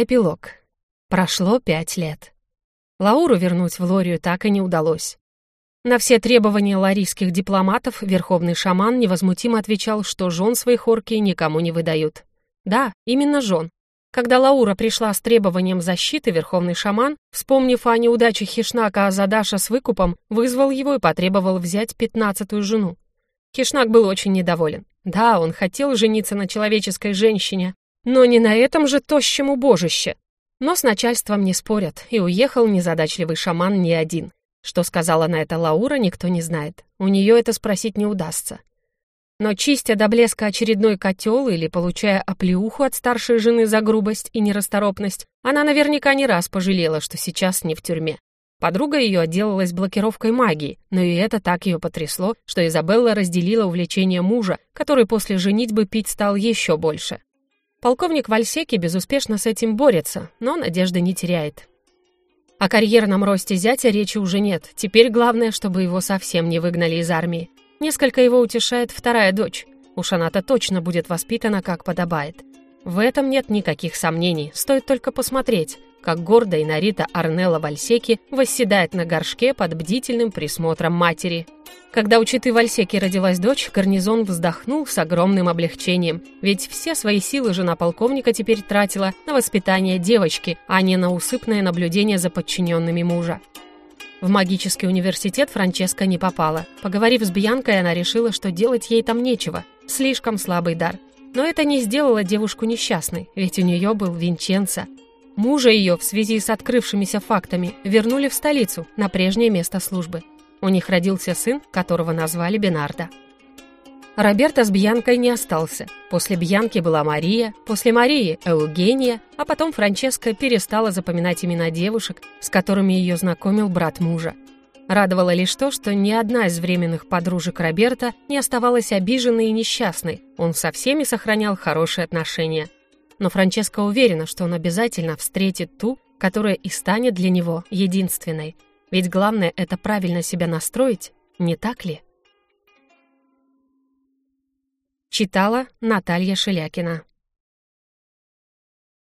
Эпилог. Прошло пять лет. Лауру вернуть в Лорию так и не удалось. На все требования ларийских дипломатов верховный шаман невозмутимо отвечал, что жен своих орки никому не выдают. Да, именно жен. Когда Лаура пришла с требованием защиты, верховный шаман, вспомнив о неудаче Хишнака Азадаша с выкупом, вызвал его и потребовал взять пятнадцатую жену. Хишнак был очень недоволен. Да, он хотел жениться на человеческой женщине, но не на этом же тощем убожище. Но с начальством не спорят, и уехал незадачливый шаман не один. Что сказала на это Лаура, никто не знает. У нее это спросить не удастся. Но чистя до блеска очередной котел или получая оплеуху от старшей жены за грубость и нерасторопность, она наверняка не раз пожалела, что сейчас не в тюрьме. Подруга ее отделалась блокировкой магии, но и это так ее потрясло, что Изабелла разделила увлечение мужа, который после женитьбы пить стал еще больше. Полковник Вальсеки безуспешно с этим борется, но надежды не теряет. О карьерном росте зятя речи уже нет. Теперь главное, чтобы его совсем не выгнали из армии. Несколько его утешает вторая дочь. Уж она-то точно будет воспитана, как подобает. В этом нет никаких сомнений, стоит только посмотреть, как гордо и Нарита Арнелла Вальсеки восседает на горшке под бдительным присмотром матери. Когда у Читы Вальсеки родилась дочь, гарнизон вздохнул с огромным облегчением, ведь все свои силы жена полковника теперь тратила на воспитание девочки, а не на усыпное наблюдение за подчиненными мужа. В магический университет Франческа не попала. Поговорив с Бьянкой, она решила, что делать ей там нечего, слишком слабый дар. Но это не сделало девушку несчастной, ведь у нее был Винченцо. Мужа ее в связи с открывшимися фактами вернули в столицу, на прежнее место службы. У них родился сын, которого назвали Бенардо. Роберто с Бьянкой не остался. После Бьянки была Мария, после Марии – Эугения, а потом Франческа перестала запоминать имена девушек, с которыми ее знакомил брат мужа. Радовало лишь то, что ни одна из временных подружек Роберта не оставалась обиженной и несчастной, он со всеми сохранял хорошие отношения. Но Франческа уверена, что он обязательно встретит ту, которая и станет для него единственной – ведь главное — это правильно себя настроить, не так ли? Читала Наталья Шелякина